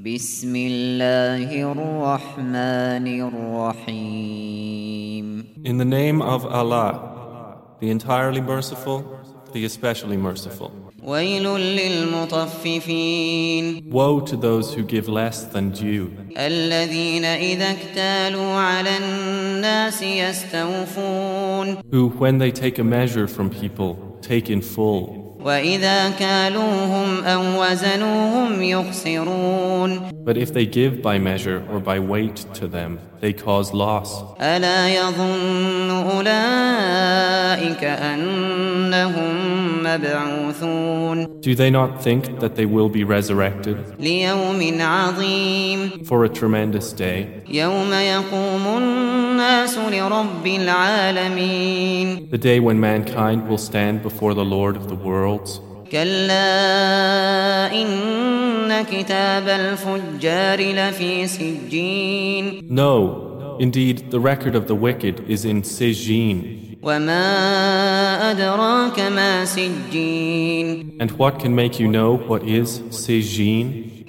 بسم الله الرحمن الرحيم In the name of Allah, the entirely merciful, the especially merciful. ويل للمطففين Woe to those who give less than due, الذين إذا اكتالوا على الناس يستوفون who, when they take a measure from people, take in full, وإذا كالوهم أو وزنوهم يخسرون but if they give by measure or by weight to them, they cause loss. ألا يظن أولئك أنهم مبعوثون Do they not think that they will be resurrected ليوم عظيم for a tremendous day, يوم يقوم الناس لرب العالمين the day when mankind will stand before the Lord of the worlds? كلا إن كتاب الفجار لفي سجين No, indeed, the record of the wicked is in Sijin. And what can make you know what is Sijjin?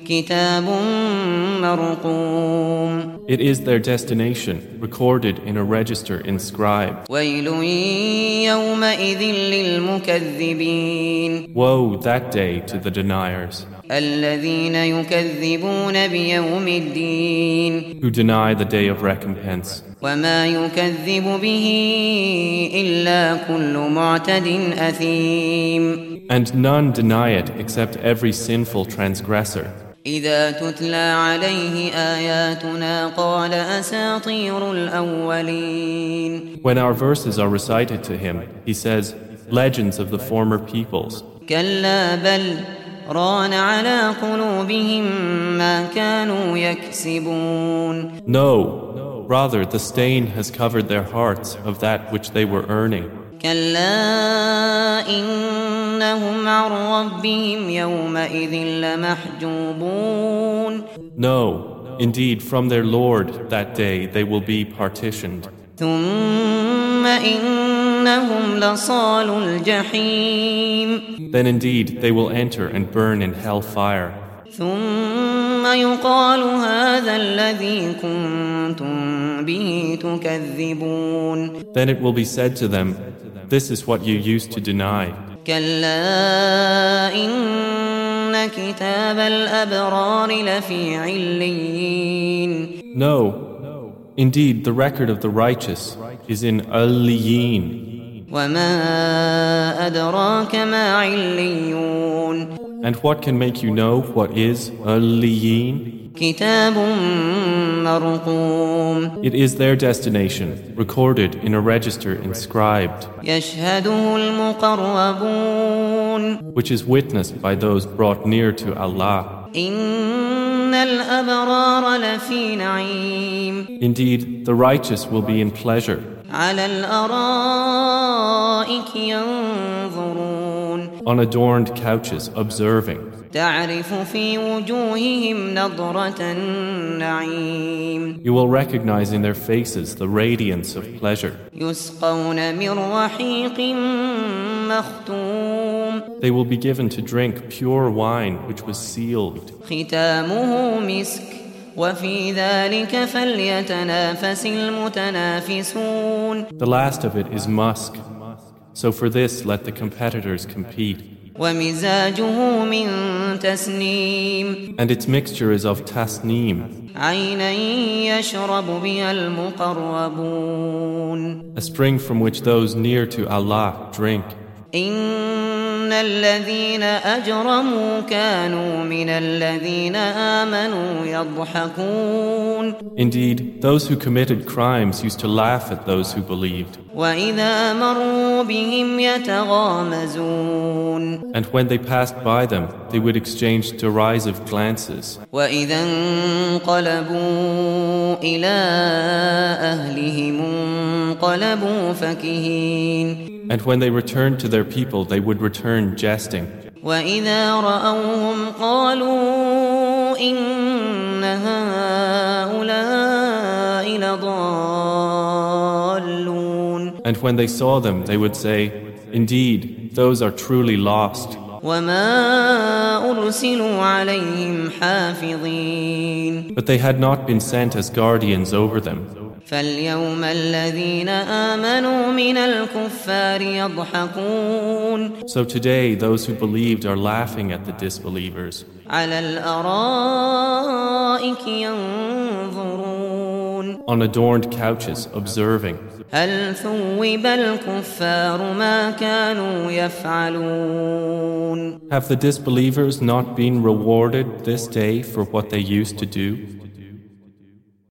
It is their destination, recorded in a register inscribed. Woe that day to the deniers. الذين يكذبون بيوم الدين who deny the day of recompense. وما يكذب به إلا كل معتد أثيم And none deny it except every sinful transgressor. إذا تتلى عليه آياتنا قال أساطير الأولين When our verses are recited to him, he says, Legends of the former peoples. كلا بل ران على قلوبهم ما كانوا يكسبون No, rather, the stain has covered their hearts of that which they were earning. كلا إنهم عن ربهم يومئذ لمحجوبون No, indeed, from their Lord that day they will be partitioned. ثم إنهم لصال الجحيم Then indeed they will enter and burn in hell fire. ثم يقال هذا الذي كنتم به تكذبون Then it will be said to them, This is what you used to deny. كلا إن كتاب الأبرار لفي عليين No, Indeed, the record of the righteous is in Al-Liyin. And what can make you know what is Al-Liyin? It is their destination, recorded in a register inscribed, which is witnessed by those brought near to Allah. Indeed, the righteous will be in pleasure. On adorned couches, observing. You will recognize in their faces the radiance of pleasure. يسقون من رحيق مختوم They will be given to drink pure wine which was sealed. ختامه مسك وفي ذلك فليتنافس المتنافسون The last of it is musk. So for this let the competitors compete. ومزاجه من تسنيم And its mixture is of tasneem, عينا يشرب بها المقربون a spring from which those near to Allah drink. إن الذين أجرموا كانوا من الذين آمنوا يضحكون Indeed, those who committed crimes used to laugh at those who believed. وإذا مروا بهم يتغامزون And when they passed by them, they would exchange derisive glances. وإذا انقلبوا إلى أهلهم انقلبوا فكهين And when they returned to their people, they would return jesting. وإذا رأوهم قالوا إن هؤلاء لضالون And when they saw them, they would say, Indeed, those are truly lost. وما أرسلوا عليهم حافظين But they had not been sent as guardians over them. فاليوم الذين آمنوا من الكفار يضحكون So today, those who believed are laughing at the disbelievers على الأرائك ينظرون on adorned couches, observing. هل ثوب الكفار ما كانوا يفعلون Have the disbelievers not been rewarded this day for what they used to do?